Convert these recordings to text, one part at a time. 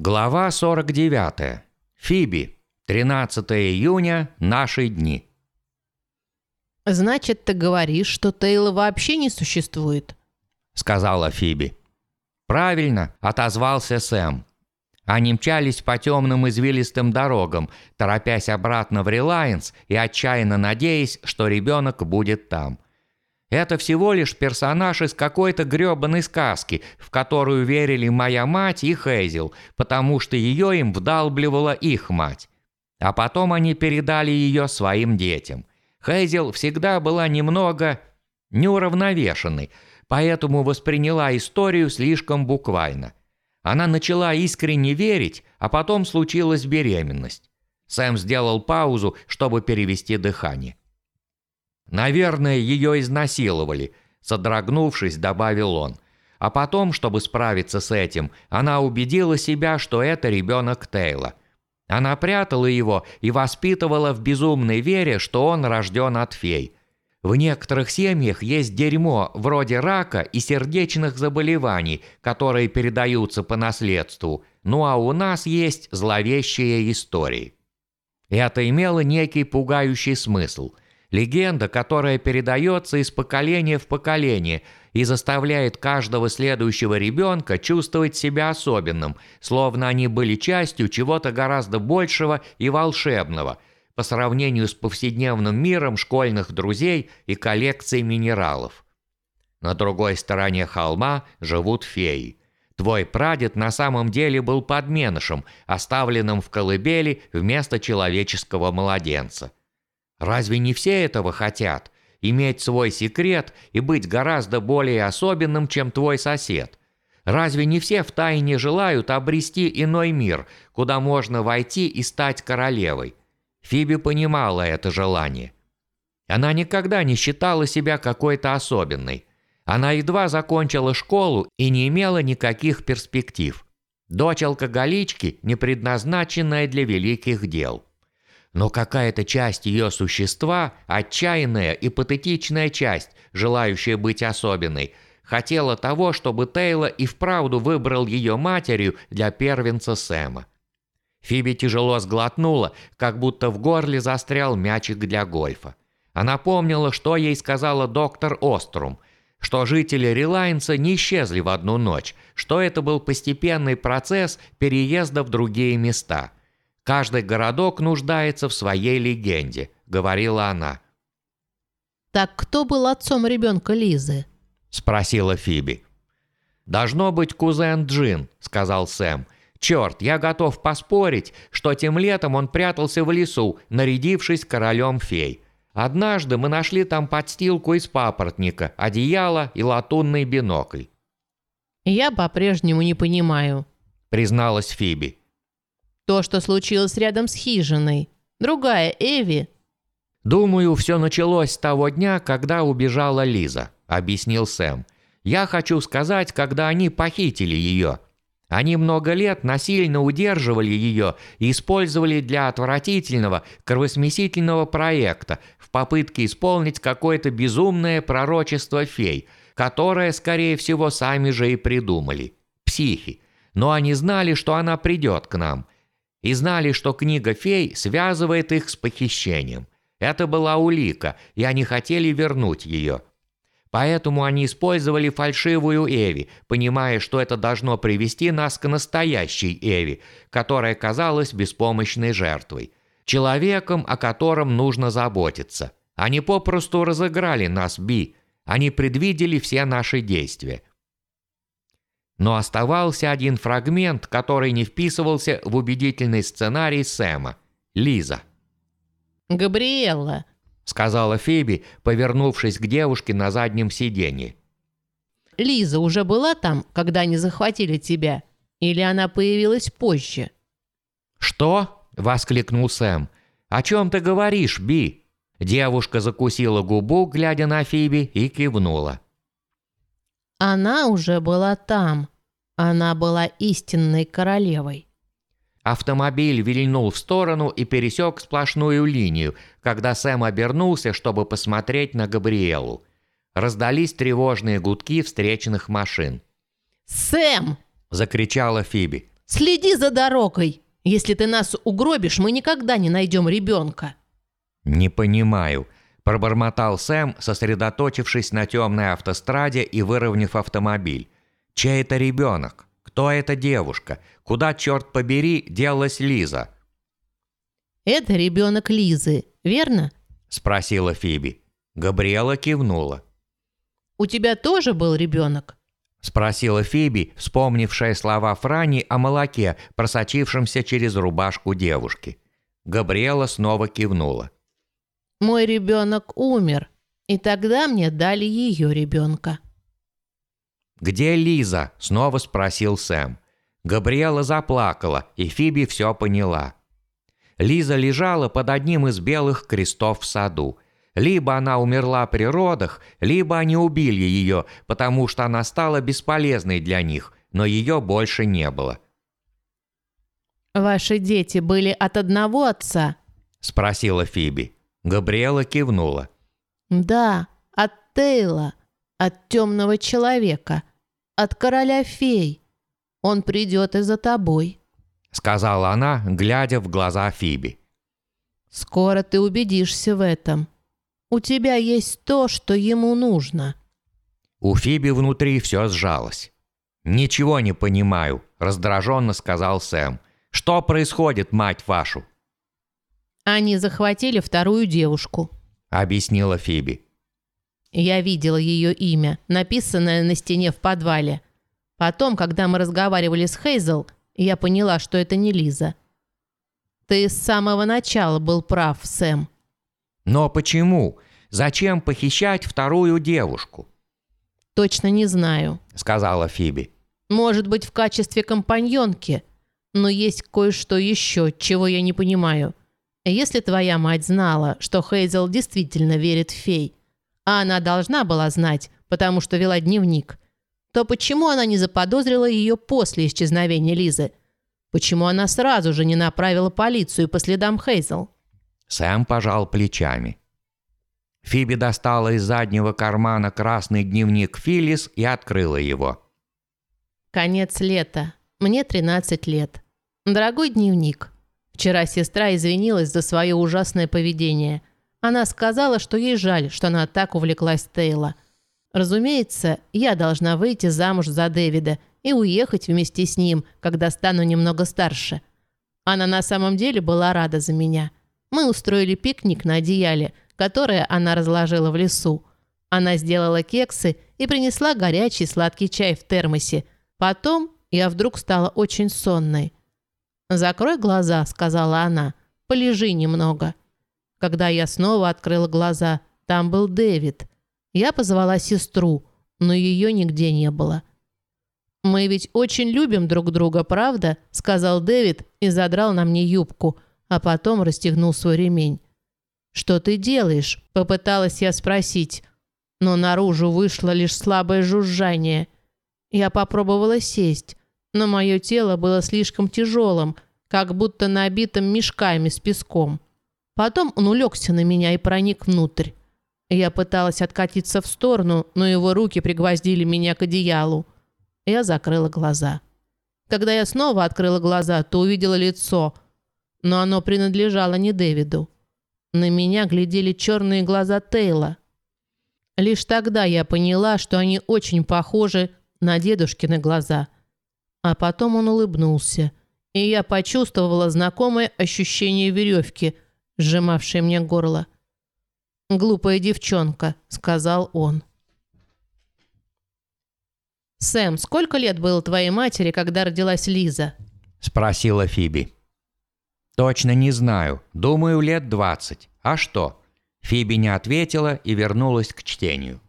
Глава 49. Фиби. 13 июня. Наши дни. «Значит, ты говоришь, что Тейла вообще не существует?» Сказала Фиби. «Правильно», — отозвался Сэм. Они мчались по темным извилистым дорогам, торопясь обратно в Релайнс и отчаянно надеясь, что ребенок будет там. Это всего лишь персонаж из какой-то грёбаной сказки, в которую верили моя мать и Хейзел, потому что ее им вдалбливала их мать. А потом они передали ее своим детям. Хейзел всегда была немного неуравновешенной, поэтому восприняла историю слишком буквально. Она начала искренне верить, а потом случилась беременность. Сэм сделал паузу, чтобы перевести дыхание. Наверное, ее изнасиловали, содрогнувшись, добавил он. А потом, чтобы справиться с этим, она убедила себя, что это ребенок Тейла. Она прятала его и воспитывала в безумной вере, что он рожден от фей. В некоторых семьях есть дерьмо, вроде рака и сердечных заболеваний, которые передаются по наследству, ну а у нас есть зловещие истории. Это имело некий пугающий смысл – Легенда, которая передается из поколения в поколение и заставляет каждого следующего ребенка чувствовать себя особенным, словно они были частью чего-то гораздо большего и волшебного, по сравнению с повседневным миром школьных друзей и коллекцией минералов. На другой стороне холма живут феи. Твой прадед на самом деле был подменышем, оставленным в колыбели вместо человеческого младенца. Разве не все этого хотят? Иметь свой секрет и быть гораздо более особенным, чем твой сосед? Разве не все втайне желают обрести иной мир, куда можно войти и стать королевой? Фиби понимала это желание. Она никогда не считала себя какой-то особенной. Она едва закончила школу и не имела никаких перспектив. Дочь алкоголички, не предназначенная для великих дел но какая-то часть ее существа, отчаянная и патетичная часть, желающая быть особенной, хотела того, чтобы Тейла и вправду выбрал ее матерью для первенца Сэма. Фиби тяжело сглотнула, как будто в горле застрял мячик для гольфа. Она помнила, что ей сказала доктор Острум, что жители Релайнса не исчезли в одну ночь, что это был постепенный процесс переезда в другие места – Каждый городок нуждается в своей легенде», — говорила она. «Так кто был отцом ребенка Лизы?» — спросила Фиби. «Должно быть кузен Джин», — сказал Сэм. «Черт, я готов поспорить, что тем летом он прятался в лесу, нарядившись королем фей. Однажды мы нашли там подстилку из папоротника, одеяло и латунный бинокль». «Я по-прежнему не понимаю», — призналась Фиби. То, что случилось рядом с хижиной. Другая Эви. «Думаю, все началось с того дня, когда убежала Лиза», — объяснил Сэм. «Я хочу сказать, когда они похитили ее. Они много лет насильно удерживали ее и использовали для отвратительного, кровосмесительного проекта в попытке исполнить какое-то безумное пророчество фей, которое, скорее всего, сами же и придумали. Психи. Но они знали, что она придет к нам — и знали, что книга фей связывает их с похищением. Это была улика, и они хотели вернуть ее. Поэтому они использовали фальшивую Эви, понимая, что это должно привести нас к настоящей Эви, которая казалась беспомощной жертвой. Человеком, о котором нужно заботиться. Они попросту разыграли нас, Би. Они предвидели все наши действия. Но оставался один фрагмент, который не вписывался в убедительный сценарий Сэма. Лиза. «Габриэлла», — сказала Фиби, повернувшись к девушке на заднем сиденье. «Лиза уже была там, когда они захватили тебя? Или она появилась позже?» «Что?» — воскликнул Сэм. «О чем ты говоришь, Би?» Девушка закусила губу, глядя на Фиби, и кивнула. Она уже была там. Она была истинной королевой. Автомобиль вильнул в сторону и пересек сплошную линию, когда Сэм обернулся, чтобы посмотреть на Габриэлу. Раздались тревожные гудки встречных машин. «Сэм!» – закричала Фиби. Следи за дорогой. Если ты нас угробишь, мы никогда не найдем ребенка». «Не понимаю», – пробормотал Сэм, сосредоточившись на темной автостраде и выровняв автомобиль. «Чей это ребенок? Кто эта девушка? Куда, черт побери, делась Лиза?» «Это ребенок Лизы, верно?» – спросила Фиби. Габриэла кивнула. «У тебя тоже был ребенок?» – спросила Фиби, вспомнившая слова Франи о молоке, просочившемся через рубашку девушки. Габриэла снова кивнула. «Мой ребенок умер, и тогда мне дали ее ребенка». «Где Лиза?» – снова спросил Сэм. Габриэла заплакала, и Фиби все поняла. Лиза лежала под одним из белых крестов в саду. Либо она умерла при родах, либо они убили ее, потому что она стала бесполезной для них, но ее больше не было. «Ваши дети были от одного отца?» – спросила Фиби. Габриэла кивнула. «Да, от Тейла, от темного человека, от короля фей. Он придет и за тобой». — сказала она, глядя в глаза Фиби. «Скоро ты убедишься в этом. У тебя есть то, что ему нужно». У Фиби внутри все сжалось. «Ничего не понимаю», — раздраженно сказал Сэм. «Что происходит, мать вашу?» «Они захватили вторую девушку», — объяснила Фиби. «Я видела ее имя, написанное на стене в подвале. Потом, когда мы разговаривали с Хейзел, я поняла, что это не Лиза. Ты с самого начала был прав, Сэм. Но почему? Зачем похищать вторую девушку? Точно не знаю, сказала Фиби. Может быть, в качестве компаньонки. Но есть кое-что еще, чего я не понимаю. Если твоя мать знала, что Хейзел действительно верит в фей, а она должна была знать, потому что вела дневник, то почему она не заподозрила ее после исчезновения Лизы? Почему она сразу же не направила полицию по следам Хейзел? Сэм пожал плечами. Фиби достала из заднего кармана красный дневник Филлис и открыла его. Конец лета. Мне 13 лет. Дорогой дневник. Вчера сестра извинилась за свое ужасное поведение. Она сказала, что ей жаль, что она так увлеклась Тейла – Разумеется, я должна выйти замуж за Дэвида и уехать вместе с ним, когда стану немного старше. Она на самом деле была рада за меня. Мы устроили пикник на одеяле, которое она разложила в лесу. Она сделала кексы и принесла горячий сладкий чай в термосе. Потом я вдруг стала очень сонной. «Закрой глаза», — сказала она. «Полежи немного». Когда я снова открыла глаза, там был Дэвид — я позвала сестру, но ее нигде не было. «Мы ведь очень любим друг друга, правда?» – сказал Дэвид и задрал на мне юбку, а потом расстегнул свой ремень. «Что ты делаешь?» – попыталась я спросить, но наружу вышло лишь слабое жужжание. Я попробовала сесть, но мое тело было слишком тяжелым, как будто набитым мешками с песком. Потом он улегся на меня и проник внутрь. Я пыталась откатиться в сторону, но его руки пригвоздили меня к одеялу. Я закрыла глаза. Когда я снова открыла глаза, то увидела лицо, но оно принадлежало не Дэвиду. На меня глядели черные глаза Тейла. Лишь тогда я поняла, что они очень похожи на дедушкины глаза. А потом он улыбнулся, и я почувствовала знакомое ощущение веревки, сжимавшей мне горло. «Глупая девчонка», — сказал он. «Сэм, сколько лет было твоей матери, когда родилась Лиза?» — спросила Фиби. «Точно не знаю. Думаю, лет двадцать. А что?» Фиби не ответила и вернулась к чтению.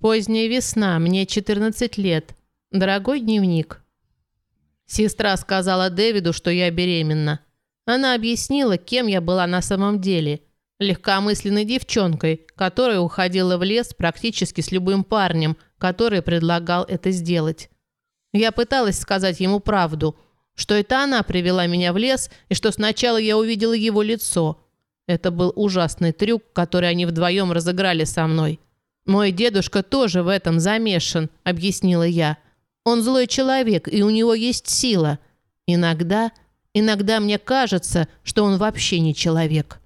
«Поздняя весна. Мне 14 лет. Дорогой дневник». Сестра сказала Дэвиду, что я беременна. Она объяснила, кем я была на самом деле легкомысленной девчонкой, которая уходила в лес практически с любым парнем, который предлагал это сделать. Я пыталась сказать ему правду, что это она привела меня в лес и что сначала я увидела его лицо. Это был ужасный трюк, который они вдвоем разыграли со мной. «Мой дедушка тоже в этом замешан», — объяснила я. Он злой человек, и у него есть сила. Иногда, иногда мне кажется, что он вообще не человек».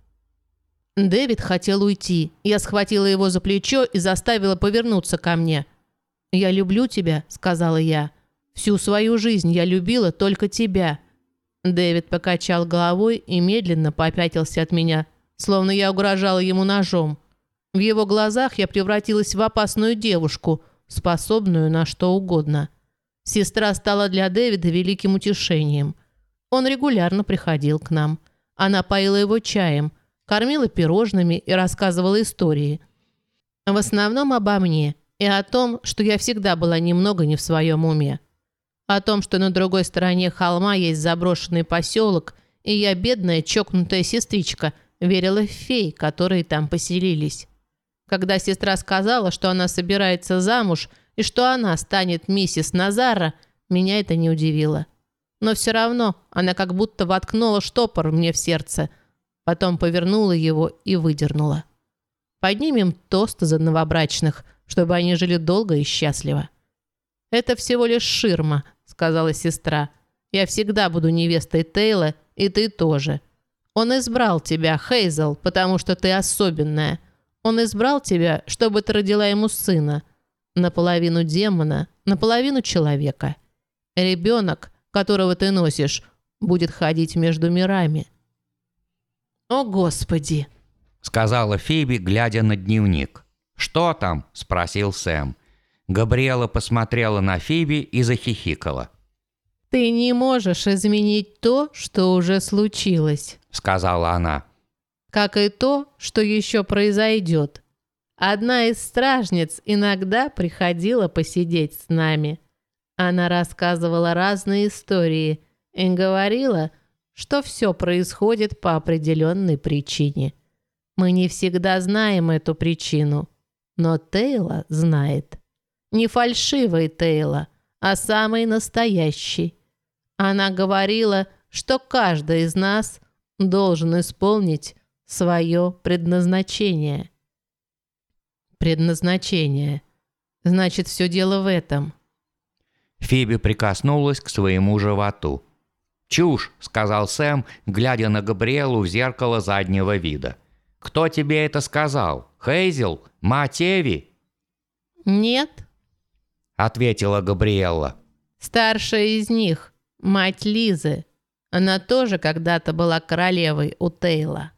Дэвид хотел уйти. Я схватила его за плечо и заставила повернуться ко мне. «Я люблю тебя», — сказала я. «Всю свою жизнь я любила только тебя». Дэвид покачал головой и медленно попятился от меня, словно я угрожала ему ножом. В его глазах я превратилась в опасную девушку, способную на что угодно. Сестра стала для Дэвида великим утешением. Он регулярно приходил к нам. Она поила его чаем, кормила пирожными и рассказывала истории. В основном обо мне и о том, что я всегда была немного не в своем уме. О том, что на другой стороне холма есть заброшенный поселок, и я, бедная чокнутая сестричка, верила в фей, которые там поселились. Когда сестра сказала, что она собирается замуж и что она станет миссис Назара, меня это не удивило. Но все равно она как будто воткнула штопор мне в сердце, потом повернула его и выдернула. Поднимем тост за новобрачных, чтобы они жили долго и счастливо. «Это всего лишь ширма», — сказала сестра. «Я всегда буду невестой Тейла, и ты тоже. Он избрал тебя, Хейзел, потому что ты особенная». Он избрал тебя, чтобы ты родила ему сына. Наполовину демона, наполовину человека. Ребенок, которого ты носишь, будет ходить между мирами. «О, Господи!» — сказала Фиби, глядя на дневник. «Что там?» — спросил Сэм. Габриэла посмотрела на Фиби и захихикала. «Ты не можешь изменить то, что уже случилось», — сказала она как и то, что еще произойдет. Одна из стражниц иногда приходила посидеть с нами. Она рассказывала разные истории и говорила, что все происходит по определенной причине. Мы не всегда знаем эту причину, но Тейла знает. Не фальшивый Тейла, а самый настоящий. Она говорила, что каждый из нас должен исполнить свое предназначение. Предназначение. Значит, все дело в этом. Фиби прикоснулась к своему животу. «Чушь», — сказал Сэм, глядя на Габриэлу в зеркало заднего вида. «Кто тебе это сказал? Хейзел? Мать Эви?» «Нет», — ответила Габриэлла. «Старшая из них, мать Лизы. Она тоже когда-то была королевой у Тейла».